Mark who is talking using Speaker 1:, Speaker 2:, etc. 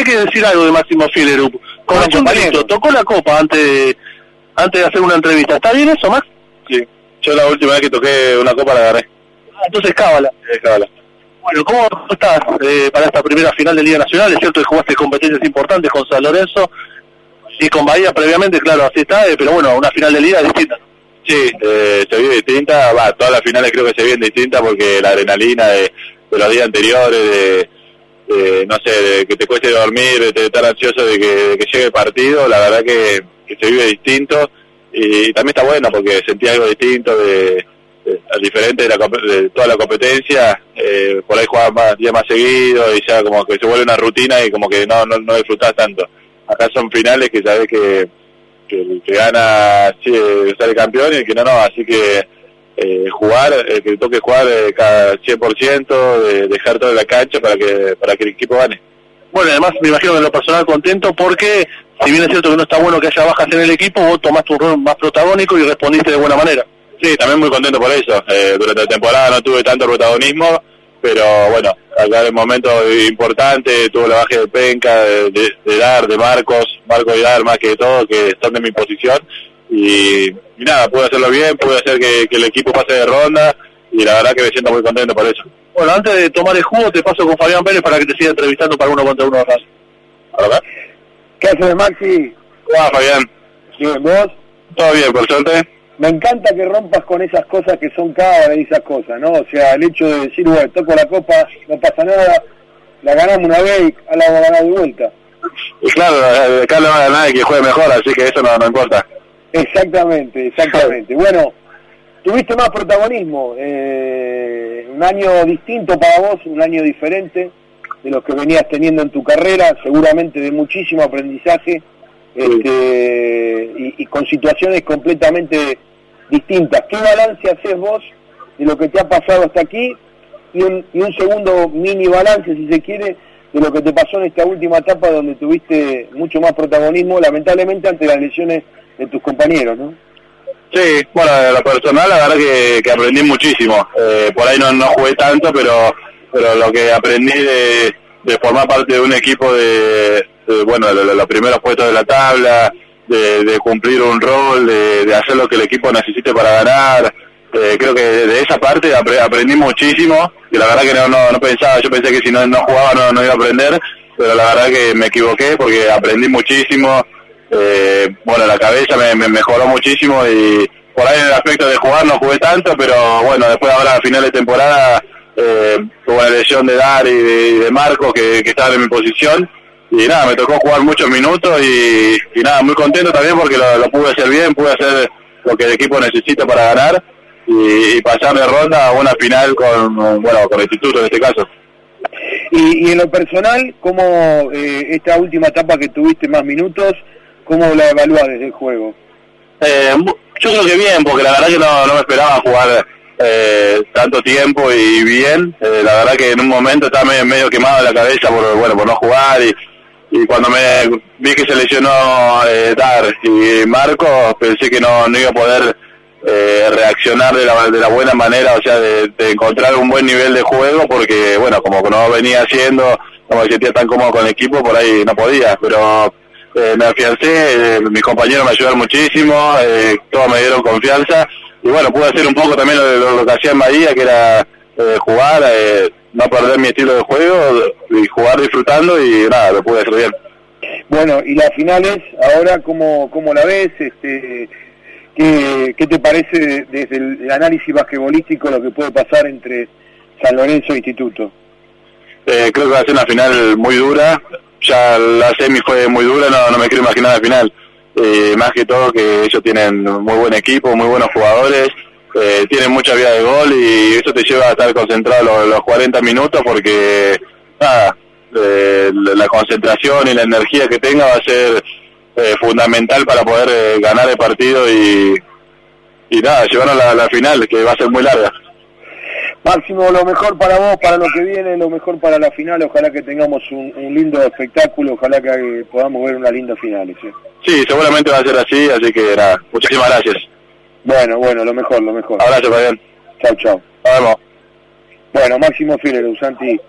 Speaker 1: hay que decir algo de Máximo Filerup.
Speaker 2: Compañero.
Speaker 1: delito, tocó la copa antes de, antes de hacer una entrevista. ¿Está bien eso, Max?
Speaker 3: Sí, yo la última vez que toqué una copa la agarré.
Speaker 1: Ah, entonces cábala.
Speaker 3: Cábala.
Speaker 1: Bueno, ¿cómo estás eh, para esta primera final de Liga Nacional? Es cierto que jugaste competencias importantes con San Lorenzo y con Bahía previamente, claro, así está, eh, pero bueno, una final de Liga distinta.
Speaker 3: Sí, eh, se vive distinta, va, todas las finales creo que se viven distintas porque la adrenalina de, de los días anteriores, de, de, no sé, de que te cueste dormir, de estar ansioso de que, de que llegue el partido, la verdad que, se vive distinto. Y, también está bueno porque sentí algo distinto de, diferente de, la, de toda la competencia, eh, por ahí jugabas más días más seguido y ya como que se vuelve una rutina y como que no, no, no disfrutás tanto. Acá son finales que sabes que, que el que gana sí, eh, sale campeón y el que no, no, así que eh, jugar, el que toque jugar eh, cada 100%, de dejar toda la cancha para que para que el equipo gane.
Speaker 1: Bueno, además me imagino que en lo personal contento porque, si bien es cierto que no está bueno que haya bajas en el equipo, vos tomaste un rol más protagónico y respondiste de buena manera.
Speaker 3: Sí, también muy contento por eso. Eh, durante la temporada no tuve tanto protagonismo, pero bueno, acá en el momento importante tuvo la baja de Penca, de, de, de Dar, de Marcos, Marcos y Dar más que todo, que están de mi posición. Y, y nada, pude hacerlo bien, pude hacer que, que el equipo pase de ronda y la verdad que me siento muy contento por eso.
Speaker 1: Bueno, antes de tomar el jugo, te paso con Fabián Pérez para que te siga entrevistando para uno contra uno de radio.
Speaker 3: ¿Verdad?
Speaker 2: ¿Qué haces, Maxi?
Speaker 3: ¿Cómo va, Fabián?
Speaker 2: Bien, ¿Vos?
Speaker 3: ¿Todo bien, por suerte?
Speaker 2: Me encanta que rompas con esas cosas que son cábala y esas cosas, ¿no? O sea, el hecho de decir, bueno, toco la copa, no pasa nada, la ganamos una vez y ahora la vamos a ganar de vuelta.
Speaker 3: Y claro, eh, acá no va a ganar el que juegue mejor, así que eso no, no importa.
Speaker 2: Exactamente, exactamente. Bueno, tuviste más protagonismo, eh, un año distinto para vos, un año diferente de los que venías teniendo en tu carrera, seguramente de muchísimo aprendizaje este, y, y con situaciones completamente distintas. ¿Qué balance haces vos de lo que te ha pasado hasta aquí y un, y un segundo mini balance, si se quiere, de lo que te pasó en esta última etapa donde tuviste mucho más protagonismo, lamentablemente ante las lesiones de tus compañeros, ¿no?
Speaker 3: Sí, bueno, lo personal la verdad que, que aprendí muchísimo. Eh, por ahí no, no jugué tanto, pero pero lo que aprendí de, de formar parte de un equipo de, bueno, de, los primeros puestos de la tabla, de, de cumplir un rol, de, hacer lo que el equipo necesite para ganar. Eh, creo que de, esa parte apre- aprendí muchísimo y la verdad que no, no, no pensaba, yo pensé que si no, no jugaba no, no iba a aprender, pero la verdad que me equivoqué porque aprendí muchísimo, eh, bueno, la cabeza me, me mejoró muchísimo y por ahí en el aspecto de jugar no jugué tanto, pero bueno, después ahora a final de temporada eh, tuve la lesión de Dar y de, de Marcos que, que estaban en mi posición y nada, me tocó jugar muchos minutos y, y nada, muy contento también porque lo, pude hacer bien, pude hacer lo que el equipo necesita para ganar y, y pasar de ronda a una final con, bueno, con el instituto en este caso.
Speaker 2: Y, y en lo personal, ¿cómo eh, esta última etapa que tuviste más minutos, cómo la evalúas desde el juego?
Speaker 3: Eh, yo creo que bien, porque la verdad que no, no me esperaba jugar eh, tanto tiempo y bien. Eh, la verdad que en un momento estaba medio, medio quemado la cabeza por, bueno, por no jugar y, y cuando me vi que se lesionó eh, Dar y Marco, pensé que no, no iba a poder eh, reaccionar de la, de la buena manera, o sea, de, de encontrar un buen nivel de juego, porque, bueno, como no venía haciendo, como me sentía tan cómodo con el equipo, por ahí no podía, pero eh, me afiancé, eh, mis compañeros me ayudaron muchísimo, eh, todos me dieron confianza, y bueno, pude hacer un poco también lo, lo- lo que hacía en Bahía, que era eh, jugar, eh, no perder mi estilo de juego, y jugar disfrutando, y nada, lo pude hacer bien.
Speaker 2: Bueno, y las finales, ahora, ¿cómo, cómo la ves? Este, ¿qué, ¿Qué te parece de- desde el, el análisis basquetbolístico lo que puede pasar entre San Lorenzo e Instituto?
Speaker 3: Eh, creo que va a ser una final muy dura. Ya la semi fue muy dura, no, no me quiero imaginar la final. Eh, más que todo que ellos tienen muy buen equipo, muy buenos jugadores, eh, tienen mucha vida de gol y eso te lleva a estar concentrado los, los 40 minutos porque nada, eh, la concentración y la energía que tenga va a ser eh, fundamental para poder eh, ganar el partido y, y nada, llevarnos a la final que va a ser muy larga.
Speaker 2: Máximo, lo mejor para vos, para lo que viene, lo mejor para la final. Ojalá que tengamos un, un lindo espectáculo, ojalá que eh, podamos ver una linda final. ¿sí?
Speaker 3: Sí, seguramente va a ser así, así que nada, muchísimas gracias.
Speaker 2: Bueno, bueno, lo mejor, lo mejor.
Speaker 3: Abrazo, Fabián.
Speaker 2: Chao, chao.
Speaker 3: Nos vemos.
Speaker 2: Bueno, Máximo Figueroa, Santi,